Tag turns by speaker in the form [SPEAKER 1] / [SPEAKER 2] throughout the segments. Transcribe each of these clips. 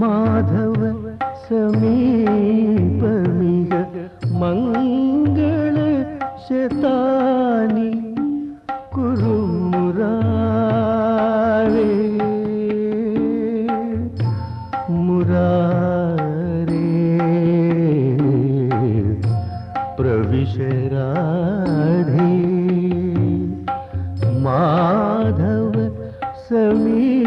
[SPEAKER 1] माधव समीप मङ्गल शतानि कुरु मुरारे मरारी प्रविशरारी मा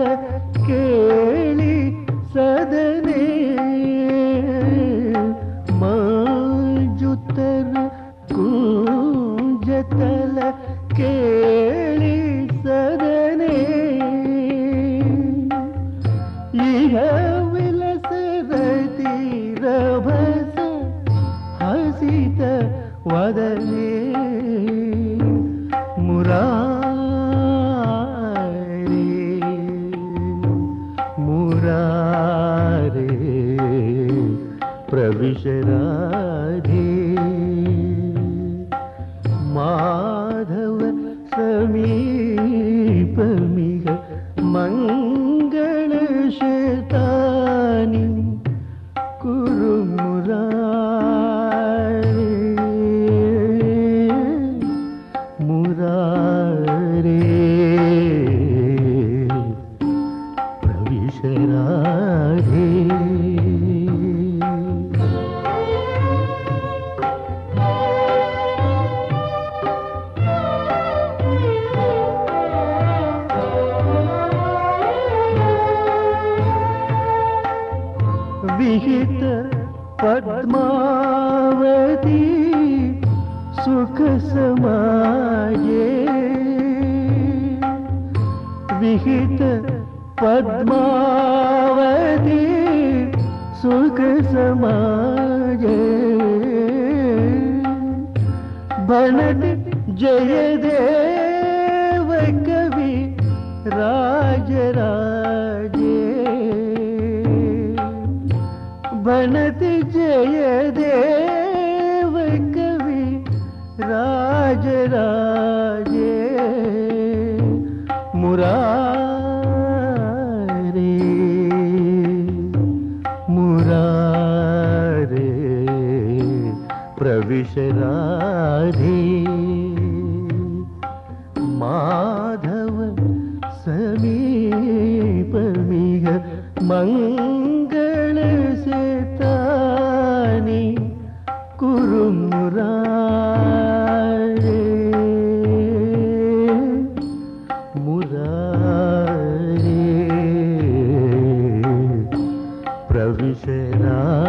[SPEAKER 1] ಕುಂಜತಲ ಕೇಳಿ ಸದನೆ ಮಂಜುತ್ತರ ಕುಂಜತಲ ಕೇಳಿ ಸದನೆ ಈಗ ವಿಲಸದ ತೀರಭಸ ಹಸಿತ ವದನೆ ಮುರಾರಿ रे। प्रविश राधे। माधव समीपमिह मङ्गलशतानि कुरु मुरारे। मुरारे। पद्मावती सुख समाये विहित पद्मावती सुख समाये बनत जय देव कवि राजराजे बनत जय देव कवि राजराजे मुरारे मुरारे प्रविश राधे। माधव मङ्ग ईशरा